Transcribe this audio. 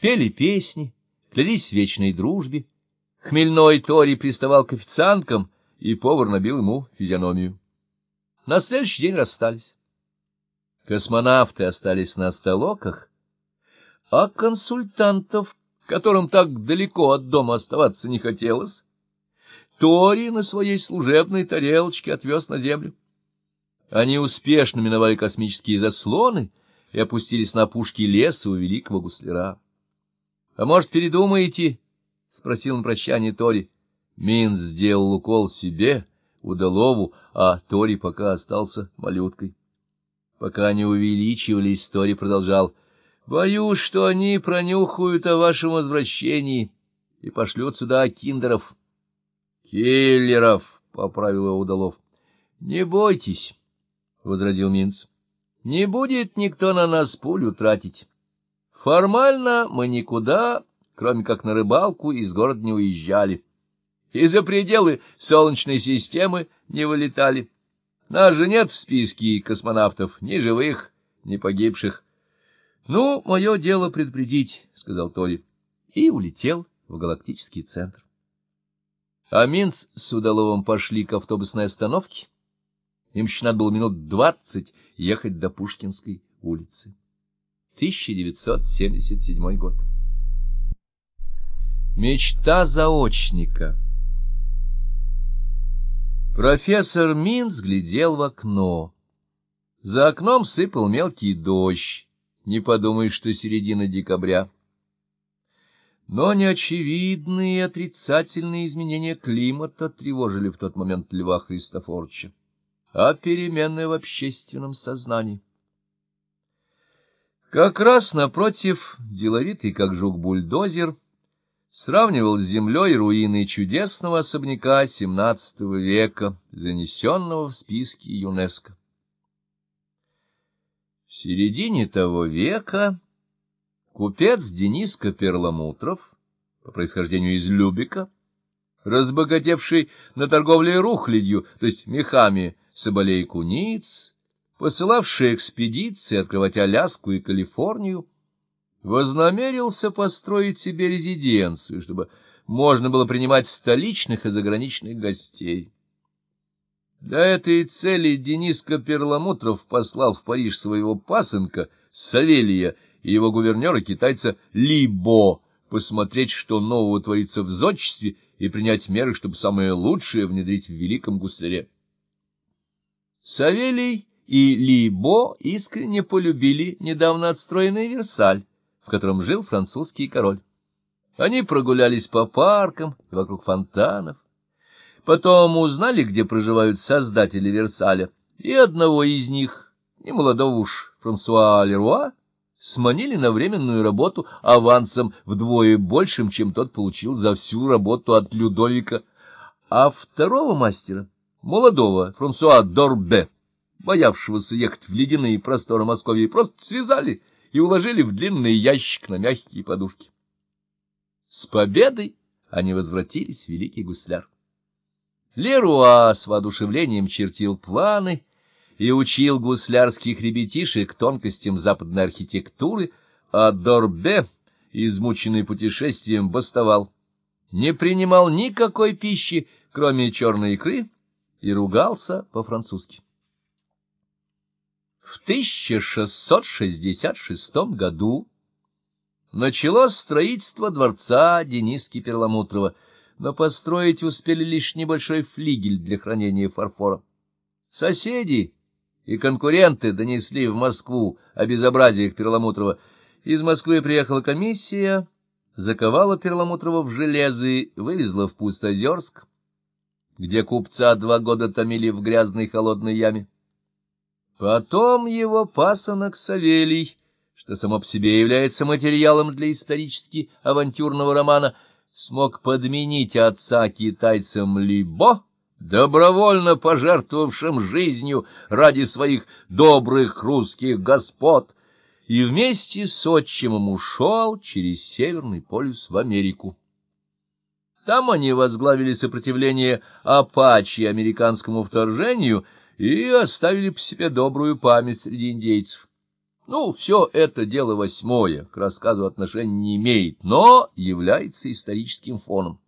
Пели песни, клялись вечной дружбе. Хмельной Тори приставал к официанткам, и повар набил ему физиономию. На следующий день расстались. Космонавты остались на столоках, а консультантов, которым так далеко от дома оставаться не хотелось, Тори на своей служебной тарелочке отвез на землю. Они успешно миновали космические заслоны и опустились на пушки леса у великого гусляра. — А может, передумаете? — спросил на прощание Тори. Минц сделал укол себе, удалову, а Тори пока остался малюткой. Пока они увеличивались, Тори продолжал. — Боюсь, что они пронюхают о вашем возвращении и пошлют сюда киндеров. — Киллеров, — поправил его Удалов. — Не бойтесь, — возразил Минц. — Не будет никто на нас пулю тратить. Формально мы никуда, кроме как на рыбалку, из города не уезжали. И за пределы Солнечной системы не вылетали. Нас же нет в списке космонавтов, ни живых, ни погибших. — Ну, мое дело предупредить, — сказал Тори, и улетел в галактический центр. А Минц с Удаловым пошли к автобусной остановке. Им еще надо было минут двадцать ехать до Пушкинской улицы. 1977 год. Мечта заочника Профессор Минц глядел в окно. За окном сыпал мелкий дождь. Не подумай, что середина декабря но неочевидные отрицательные изменения климата тревожили в тот момент Льва Христофоровича, а перемены в общественном сознании. Как раз напротив, деловитый как жук-бульдозер, сравнивал с землей руины чудесного особняка XVII века, занесенного в списки ЮНЕСКО. В середине того века Купец Дениска Перламутров, по происхождению из Любика, разбогатевший на торговле рухлядью, то есть мехами соболей куниц, посылавший экспедиции открывать Аляску и Калифорнию, вознамерился построить себе резиденцию, чтобы можно было принимать столичных и заграничных гостей. Для этой цели Дениска Перламутров послал в Париж своего пасынка Савелия и его гувернера китайца Либо посмотреть, что нового творится в зодчестве, и принять меры, чтобы самое лучшее внедрить в великом гусляре. Савелий и Либо искренне полюбили недавно отстроенный Версаль, в котором жил французский король. Они прогулялись по паркам и вокруг фонтанов. Потом узнали, где проживают создатели Версаля, и одного из них, немолодого уж Франсуа Леруа, сманили на временную работу авансом вдвое большим, чем тот получил за всю работу от Людовика, а второго мастера, молодого Франсуа Дорбе, боявшегося ехать в ледяные просторы Москвы, просто связали и уложили в длинный ящик на мягкие подушки. С победой они возвратились в Великий Гусляр. Леруа с воодушевлением чертил планы, и учил гуслярских ребятишек тонкостям западной архитектуры, а Дорбе, измученный путешествием, бастовал, не принимал никакой пищи, кроме черной икры, и ругался по-французски. В 1666 году началось строительство дворца Дениски Перламутрова, но построить успели лишь небольшой флигель для хранения фарфора. Соседи и конкуренты донесли в Москву о безобразиях Перламутрова. Из Москвы приехала комиссия, заковала Перламутрова в железо и вывезла в Пустозерск, где купца два года томили в грязной холодной яме. Потом его пасынок Савелий, что само по себе является материалом для исторически авантюрного романа, смог подменить отца китайцам Либо, добровольно пожертвовавшим жизнью ради своих добрых русских господ, и вместе с отчимом ушел через Северный полюс в Америку. Там они возглавили сопротивление Апачи американскому вторжению и оставили по себе добрую память среди индейцев. Ну, все это дело восьмое, к рассказу отношения не имеет, но является историческим фоном.